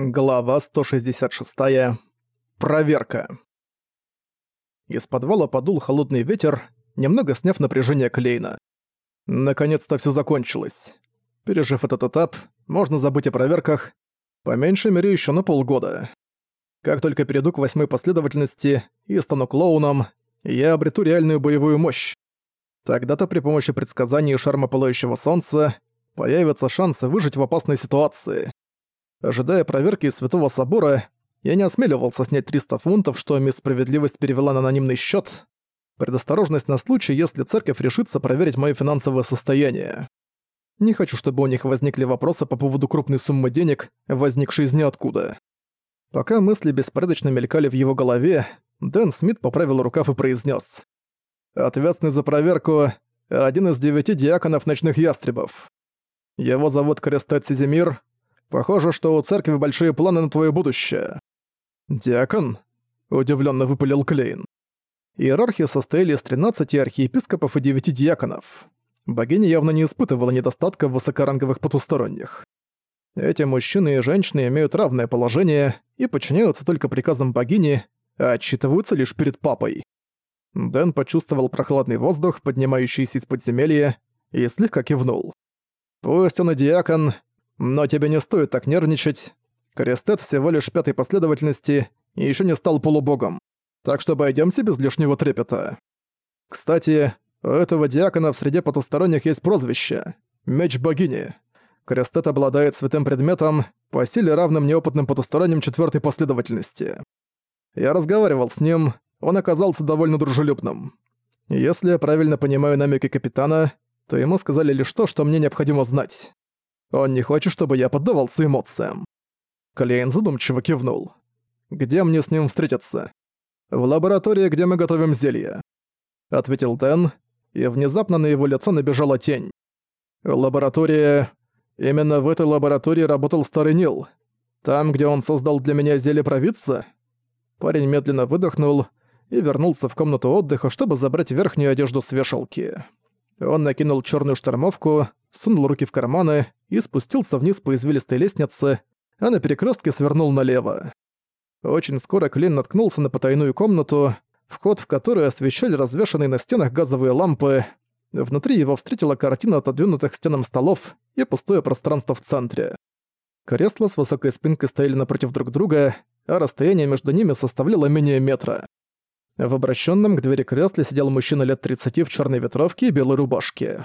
Глава 166. Проверка. Из подвала подул холодный ветер, немного сняв напряжение Клейна. Наконец-то все закончилось. Пережив этот этап, можно забыть о проверках, по меньшей мере еще на полгода. Как только перейду к восьмой последовательности и стану клоуном, я обрету реальную боевую мощь. Тогда-то при помощи предсказаний и шарма пылающего солнца появятся шансы выжить в опасной ситуации. Ожидая проверки из Святого Собора, я не осмеливался снять 300 фунтов, что мисс Справедливость перевела на анонимный счет. Предосторожность на случай, если церковь решится проверить мое финансовое состояние. Не хочу, чтобы у них возникли вопросы по поводу крупной суммы денег, возникшей из ниоткуда. Пока мысли беспорядочно мелькали в его голове, Дэн Смит поправил рукав и произнес: «Ответственный за проверку — один из девяти диаконов ночных ястребов. Его зовут Крестет Сизимир, Похоже, что у церкви большие планы на твое будущее». «Диакон?» – удивленно выпалил Клейн. Иерархия состояли из 13 архиепископов и 9 диаконов. Богиня явно не испытывала недостатка в высокоранговых потусторонних. Эти мужчины и женщины имеют равное положение и подчиняются только приказам богини, а отчитываются лишь перед папой. Дэн почувствовал прохладный воздух, поднимающийся из подземелья, и слегка кивнул. «Пусть он и диакон, но тебе не стоит так нервничать. Крестет всего лишь пятой последовательности и еще не стал полубогом. Так что обойдемся без лишнего трепета. Кстати, у этого диакона в среде потусторонних есть прозвище — Меч Богини. Крестет обладает святым предметом, по силе равным неопытным потусторонним четвертой последовательности. Я разговаривал с ним, он оказался довольно дружелюбным. Если я правильно понимаю намеки капитана, то ему сказали лишь то, что мне необходимо знать. Он не хочет, чтобы я поддавался эмоциям. Клейн задумчиво кивнул. «Где мне с ним встретиться?» «В лаборатории, где мы готовим зелье», — ответил Дэн, и внезапно на его лицо набежала тень. «Лаборатория... Именно в этой лаборатории работал Старый Нил. Там, где он создал для меня зелье провидца?» Парень медленно выдохнул и вернулся в комнату отдыха, чтобы забрать верхнюю одежду с вешалки. Он накинул черную штормовку, сунул руки в карманы и спустился вниз по извилистой лестнице, а на перекрестке свернул налево. Очень скоро Клин наткнулся на потайную комнату, вход в которую освещали развешанные на стенах газовые лампы. Внутри его встретила картина отодвинутых стенам столов и пустое пространство в центре. Кресла с высокой спинкой стояли напротив друг друга, а расстояние между ними составляло менее метра. В обращенном к двери кресле сидел мужчина лет 30 в черной ветровке и белой рубашке.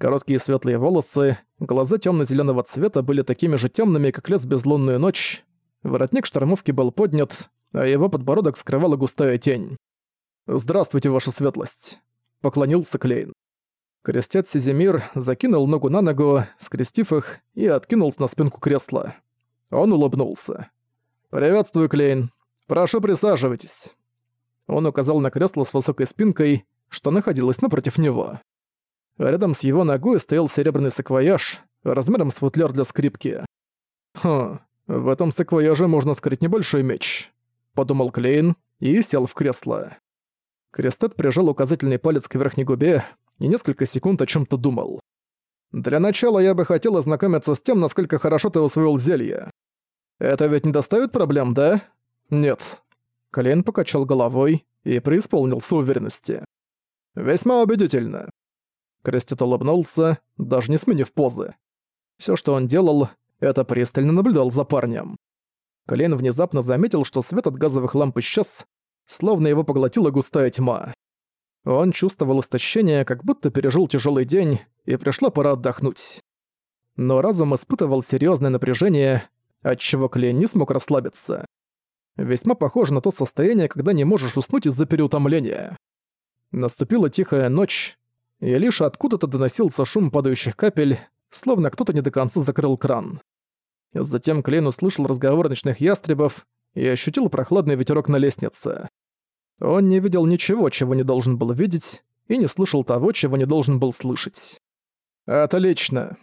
Короткие светлые волосы, глаза темно-зеленого цвета были такими же темными, как лес безлунную ночь. Воротник штормовки был поднят, а его подбородок скрывала густая тень. «Здравствуйте, ваша светлость», — поклонился Клейн. Крестец Сизимир закинул ногу на ногу, скрестив их, и откинулся на спинку кресла. Он улыбнулся. «Приветствую, Клейн. Прошу, присаживайтесь». Он указал на кресло с высокой спинкой, что находилось напротив него. Рядом с его ногой стоял серебряный саквояж, размером с футляр для скрипки. «Хм, в этом саквояже можно скрыть небольшой меч», — подумал Клейн и сел в кресло. Крестет прижал указательный палец к верхней губе и несколько секунд о чем то думал. «Для начала я бы хотел ознакомиться с тем, насколько хорошо ты усвоил зелье. Это ведь не доставит проблем, да?» «Нет». Клейн покачал головой и преисполнился уверенности. «Весьма убедительно. Крестит улыбнулся, даже не сменив позы. Все, что он делал, это пристально наблюдал за парнем. Колен внезапно заметил, что свет от газовых ламп исчез, словно его поглотила густая тьма. Он чувствовал истощение, как будто пережил тяжелый день, и пришла пора отдохнуть. Но разум испытывал серьезное напряжение, отчего Клейн не смог расслабиться. Весьма похоже на то состояние, когда не можешь уснуть из-за переутомления. Наступила тихая ночь, и лишь откуда-то доносился шум падающих капель, словно кто-то не до конца закрыл кран. Затем Клейн услышал разговор ночных ястребов и ощутил прохладный ветерок на лестнице. Он не видел ничего, чего не должен был видеть, и не слышал того, чего не должен был слышать. «Отлично!»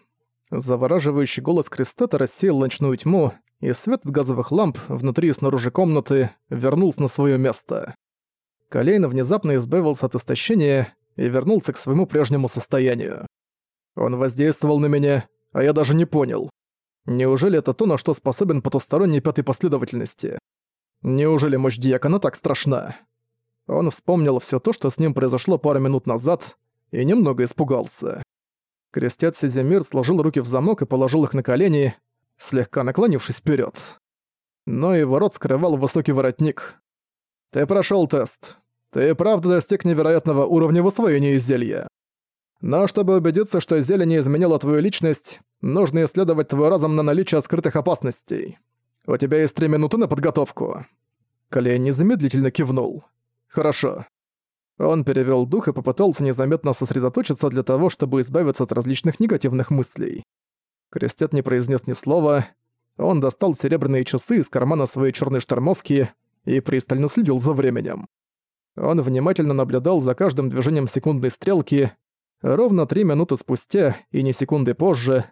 Завораживающий голос Крестета рассеял ночную тьму, и свет от газовых ламп внутри и снаружи комнаты вернулся на свое место. Колейн внезапно избавился от истощения и вернулся к своему прежнему состоянию. Он воздействовал на меня, а я даже не понял. Неужели это то, на что способен потусторонний пятой последовательности? Неужели мощь Диакона так страшна? Он вспомнил все то, что с ним произошло пару минут назад, и немного испугался. Крестец Сезимир сложил руки в замок и положил их на колени, слегка наклонившись вперед. Но его рот скрывал высокий воротник. «Ты прошел тест. Ты правда достиг невероятного уровня в освоении зелья. Но чтобы убедиться, что зелье не изменило твою личность, нужно исследовать твой разум на наличие скрытых опасностей. У тебя есть три минуты на подготовку». Клей незамедлительно кивнул. «Хорошо». Он перевёл дух и попытался незаметно сосредоточиться для того, чтобы избавиться от различных негативных мыслей. Крестет не произнес ни слова. Он достал серебряные часы из кармана своей чёрной штормовки и пристально следил за временем. Он внимательно наблюдал за каждым движением секундной стрелки. Ровно три минуты спустя, и не секунды позже,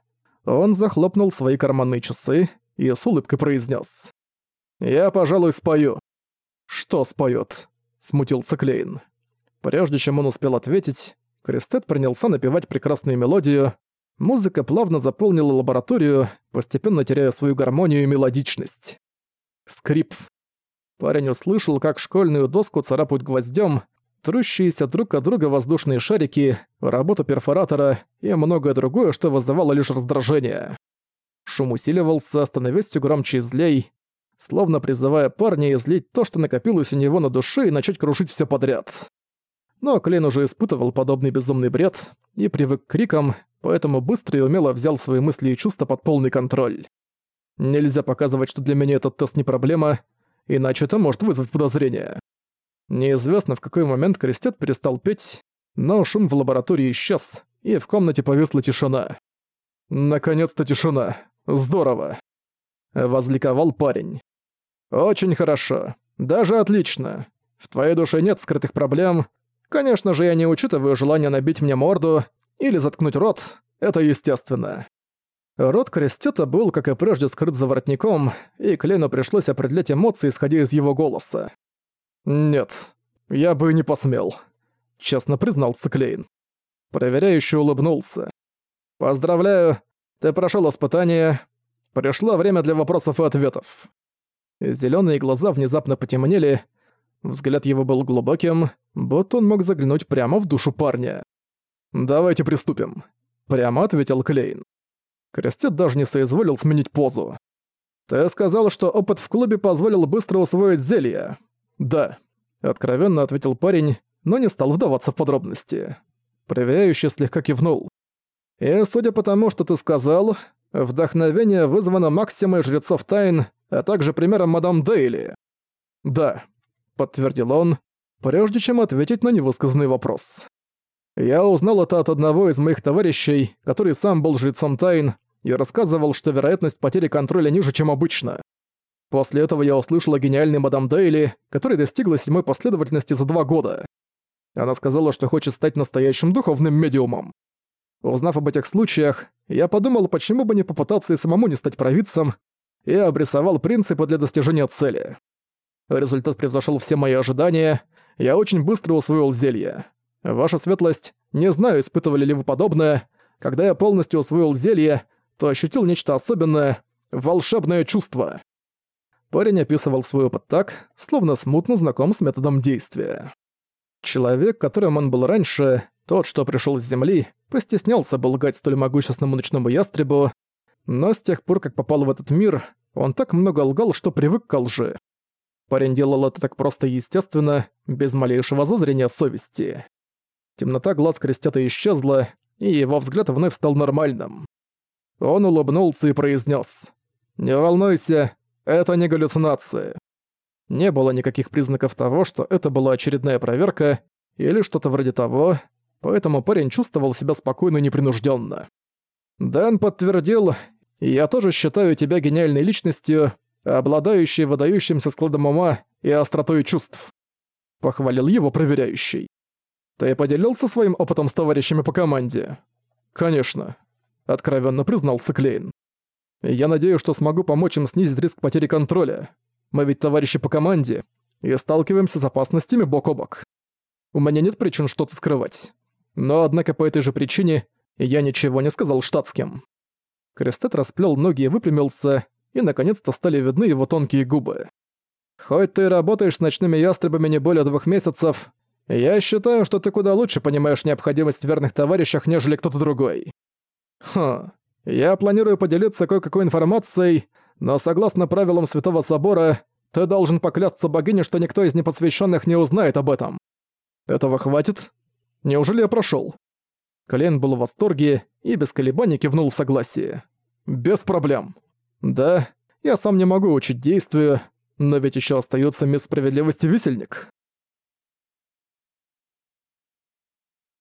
он захлопнул свои карманные часы и с улыбкой произнес: «Я, пожалуй, спою». «Что споёт?» — смутился Клейн. Прежде чем он успел ответить, Крестет принялся напевать прекрасную мелодию. Музыка плавно заполнила лабораторию, постепенно теряя свою гармонию и мелодичность. Скрип. Парень услышал, как школьную доску царапают гвоздем, трущиеся друг от друга воздушные шарики, работу перфоратора и многое другое, что вызывало лишь раздражение. Шум усиливался, становясь все громче и злей, словно призывая парня излить то, что накопилось у него на душе и начать крушить все подряд. Но Клейн уже испытывал подобный безумный бред и привык к крикам, поэтому быстро и умело взял свои мысли и чувства под полный контроль. Нельзя показывать, что для меня этот тест не проблема, иначе это может вызвать подозрения. Неизвестно, в какой момент Крестет перестал петь, но шум в лаборатории исчез, и в комнате повисла тишина. «Наконец-то тишина. Здорово!» Возликовал парень. «Очень хорошо. Даже отлично. В твоей душе нет скрытых проблем. Конечно же, я не учитываю желание набить мне морду или заткнуть рот. Это естественно. Рот Крестета был, как и прежде, скрыт за воротником, и Клену пришлось определять эмоции, исходя из его голоса. «Нет, я бы не посмел», — честно признался Клейн. Проверяющий улыбнулся. «Поздравляю, ты прошел испытание. Пришло время для вопросов и ответов». Зелёные глаза внезапно потемнели, взгляд его был глубоким, будто он мог заглянуть прямо в душу парня. «Давайте приступим», — прямо ответил Клейн. Крестет даже не соизволил сменить позу. «Ты сказал, что опыт в клубе позволил быстро усвоить зелье». «Да», — откровенно ответил парень, но не стал вдаваться в подробности. Проверяющий слегка кивнул. «И судя по тому, что ты сказал, вдохновение вызвано максимой жрецов тайн, а также примером мадам Дейли». «Да», — подтвердил он, прежде чем ответить на невысказанный вопрос. «Я узнал это от одного из моих товарищей, который сам был жрецом тайн и рассказывал, что вероятность потери контроля ниже, чем обычно. После этого я услышал о гениальной мадам Дейли, которая достигла седьмой последовательности за два года. Она сказала, что хочет стать настоящим духовным медиумом. Узнав об этих случаях, я подумал, почему бы не попытаться и самому не стать провидцем, и обрисовал принципы для достижения цели. Результат превзошел все мои ожидания, я очень быстро усвоил зелье. Ваша светлость, не знаю, испытывали ли вы подобное, когда я полностью усвоил зелье, то ощутил нечто особенное — волшебное чувство. Парень описывал свой опыт так, словно смутно знаком с методом действия. Человек, которым он был раньше, тот, что пришел с Земли, постеснялся бы лгать столь могущественному ночному ястребу, но с тех пор, как попал в этот мир, он так много лгал, что привык к лжи. Парень делал это так просто и естественно, без малейшего зазрения совести. Темнота глаз крестета исчезла, и его взгляд вновь стал нормальным. Он улыбнулся и произнес: «Не волнуйся, это не галлюцинации». Не было никаких признаков того, что это была очередная проверка или что-то вроде того, поэтому парень чувствовал себя спокойно и непринужденно. Дэн подтвердил, «Я тоже считаю тебя гениальной личностью, обладающей выдающимся складом ума и остротой чувств», — похвалил его проверяющий. «Ты поделился своим опытом с товарищами по команде?» «Конечно», — откровенно признался Клейн. «Я надеюсь, что смогу помочь им снизить риск потери контроля. Мы ведь товарищи по команде и сталкиваемся с опасностями бок о бок. У меня нет причин что-то скрывать. Но однако по этой же причине я ничего не сказал штатским». Крестет расплел ноги и выпрямился, и наконец-то стали видны его тонкие губы. «Хоть ты работаешь с ночными ястребами не более двух месяцев, я считаю, что ты куда лучше понимаешь необходимость в верных товарищах, нежели кто-то другой. Хм, я планирую поделиться кое-какой информацией, но согласно правилам Святого Собора, ты должен поклясться богине, что никто из непосвященных не узнает об этом. Этого хватит? Неужели я прошел? Клейн был в восторге и без колебаний кивнул в согласии. Без проблем. Да, я сам не могу учить действию, но ведь еще остается мисс справедливости висельник.